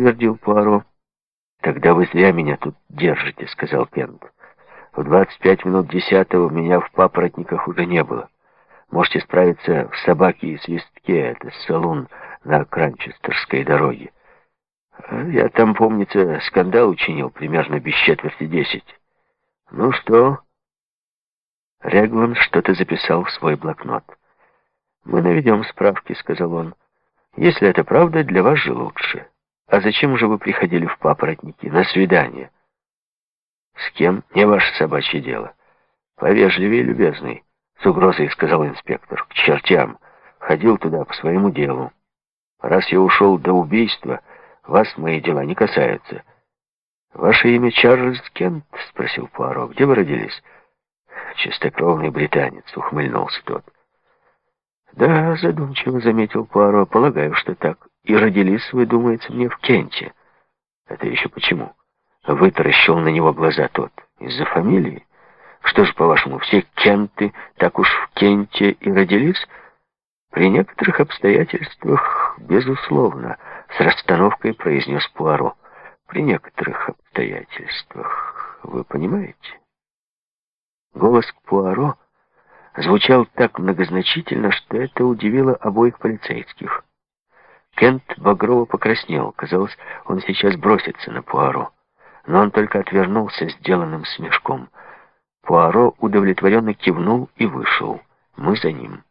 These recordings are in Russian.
подтвердил Пуаро. «Тогда вы зря меня тут держите», — сказал Кент. «В 25 минут десятого меня в папоротниках уже не было. Можете справиться в собаке и свистке, это салон на Кранчестерской дороге. Я там, помнится, скандал учинил примерно без четверти десять. Ну что?» Реглан что-то записал в свой блокнот. «Мы наведем справки», — сказал он. «Если это правда, для вас же лучше. А зачем же вы приходили в папоротники? На свидание?» «С кем? Не ваше собачье дело. Повежливее, любезный», — с угрозой сказал инспектор. «К чертям. Ходил туда по своему делу. Раз я ушел до убийства, вас мои дела не касаются». «Ваше имя Чарльз Кент?» — спросил Пуаро. «Где вы родились?» «Чистокровный британец», — ухмыльнулся тот. «Да, задумчиво заметил Пуаро. Полагаю, что так. И родились вы, думается, мне в Кенте». «Это еще почему?» Вытаращил на него глаза тот. «Из-за фамилии? Что же, по-вашему, все Кенты так уж в Кенте и родились?» «При некоторых обстоятельствах, безусловно», — с расстановкой произнес Пуаро. «При некоторых обстоятельствах, вы понимаете?» Голос Пуаро звучал так многозначительно, что это удивило обоих полицейских. Кент багрово покраснел. Казалось, он сейчас бросится на Пуаро. Но он только отвернулся сделанным смешком. Пуаро удовлетворенно кивнул и вышел. Мы за ним.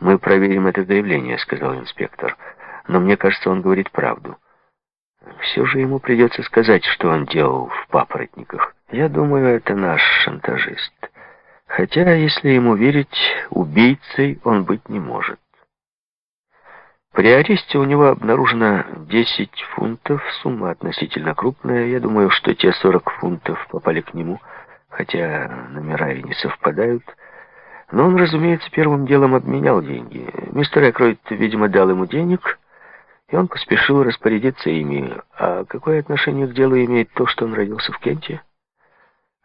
«Мы проверим это заявление», — сказал инспектор. «Но мне кажется, он говорит правду. Все же ему придется сказать, что он делал в папоротниках. Я думаю, это наш шантажист». Хотя, если ему верить, убийцей он быть не может. При аресте у него обнаружено 10 фунтов, сумма относительно крупная. Я думаю, что те 40 фунтов попали к нему, хотя номера и не совпадают. Но он, разумеется, первым делом обменял деньги. Мистер Экройд, видимо, дал ему денег, и он поспешил распорядиться ими. А какое отношение к делу имеет то, что он родился в Кенте?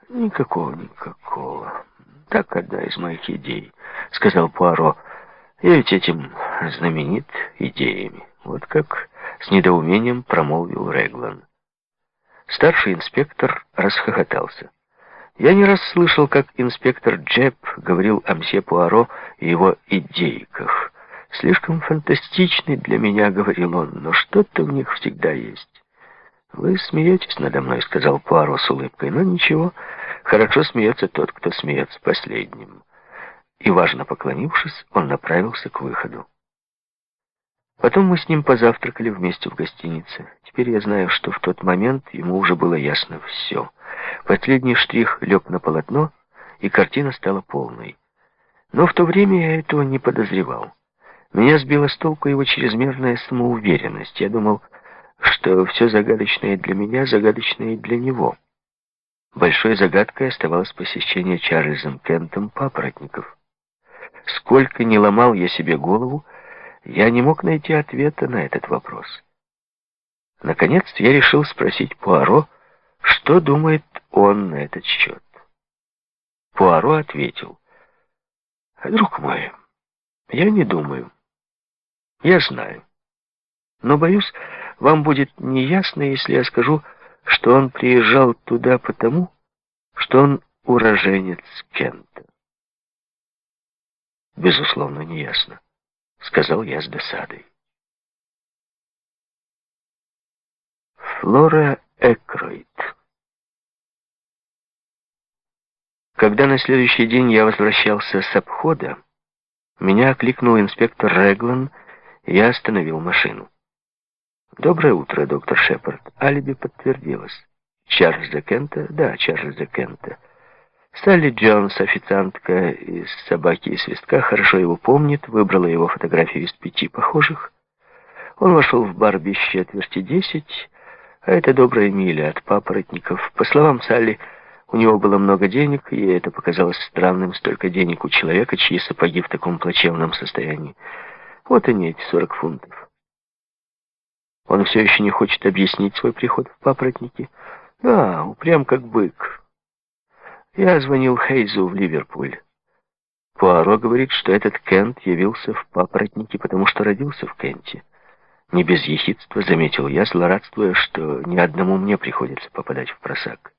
Никакого, никакого. Так одна из моих идей, сказал Пуаро. Я ведь этим знаменит идеями. Вот как с недоумением промолвил Реглан. Старший инспектор расхохотался. Я не раз слышал, как инспектор Джеб говорил о мсье Пуаро и его идейках. Слишком фантастичный для меня, говорил он, но что-то в них всегда есть. «Вы смеетесь надо мной», — сказал Пуаро с улыбкой, — «но ничего, хорошо смеется тот, кто смеется последним». И, важно поклонившись, он направился к выходу. Потом мы с ним позавтракали вместе в гостинице. Теперь я знаю, что в тот момент ему уже было ясно все. Последний штрих лег на полотно, и картина стала полной. Но в то время я этого не подозревал. Меня сбила с толку его чрезмерная самоуверенность. Я думал что все загадочное для меня, загадочное и для него. Большой загадкой оставалось посещение Чарльзом Кентом папоротников. Сколько не ломал я себе голову, я не мог найти ответа на этот вопрос. Наконец я решил спросить Пуаро, что думает он на этот счет. Пуаро ответил, «Друг мой, я не думаю. Я знаю. Но, боюсь, вам будет неясно, если я скажу, что он приезжал туда потому, что он уроженец Кента. Безусловно, неясно, сказал я с досадой. Флора Экройд. Когда на следующий день я возвращался с обхода, меня окликнул инспектор Реглан, и я остановил машину. «Доброе утро, доктор Шепард». Алиби подтвердилось. Чарльза Кента? Да, Чарльза Кента. Салли Джонс, официантка из «Собаки и свистка», хорошо его помнит, выбрала его фотографию из пяти похожих. Он вошел в бар без четверти десять, а это добрая миля от папоротников. По словам Салли, у него было много денег, и это показалось странным, столько денег у человека, чьи сапоги в таком плачевном состоянии. Вот они, эти сорок фунтов. Он все еще не хочет объяснить свой приход в папоротники. Да, упрям как бык. Я звонил Хейзу в Ливерпуль. Пуаро говорит, что этот Кент явился в папоротники, потому что родился в Кенте. Не без ехидства заметил я, злорадствуя, что ни одному мне приходится попадать в просак.